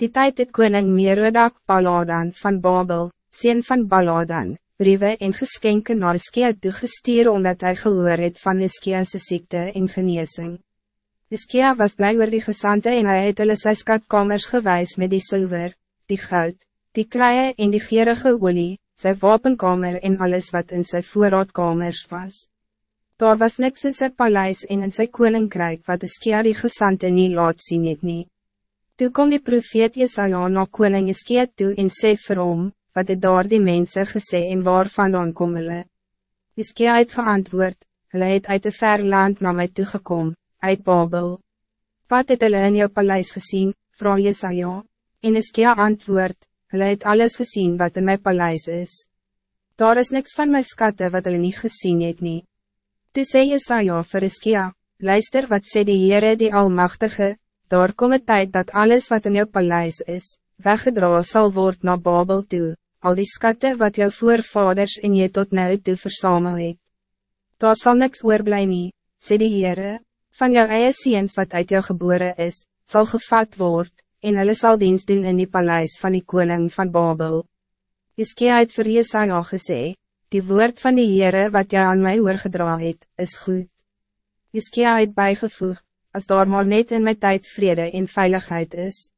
Die tijd het koning Merodak Baladan van Babel, sien van Baladan, briewe en geskenke naar Iskia toegestuur omdat hij gehoor het van Iskia's ziekte en geneesing. Iskia was blij oor die gesante en hy het hulle sy skatkamers gewys met die zilver, die goud, die kruie en die gierige olie, sy wapenkamer en alles wat in sy voorraadkamers was. Daar was niks in sy paleis en in sy koninkrijk wat Iskia die gesante nie laat sien het nie. Toe kom die profeet Jesaja na koning Iskia toe en sê vir hom, wat het daar die mense gesê en waarvan dan kom hulle. Iskia het geantwoord, hulle het uit een ver land na my toegekom, uit Babel. Wat het hulle in jou paleis gezien, vraag Jesaja, en Iskia antwoord, hulle het alles gezien wat in mijn paleis is. Daar is niks van mijn skatte wat hulle niet gezien het nie. Toe sê Jesaja vir Iskia, luister wat sê die Heere die Almachtige, daar kom het tijd dat alles wat in jou paleis is, weggedra zal worden naar Babel toe, al die skatte wat jou voorvaders en je tot nou toe versamel het. Daar sal niks oorblij nie, sê die Heere, van jou eie seens wat uit jou geboren is, zal gevat worden, en hulle sal dienst doen in die paleis van die koning van Babel. Iskia het vir Jesaja gesê, die woord van die Heere wat jy aan mij oorgedra het, is goed. Iskia het bijgevoegd, als daar maar net in mijn tijd vrede en veiligheid is.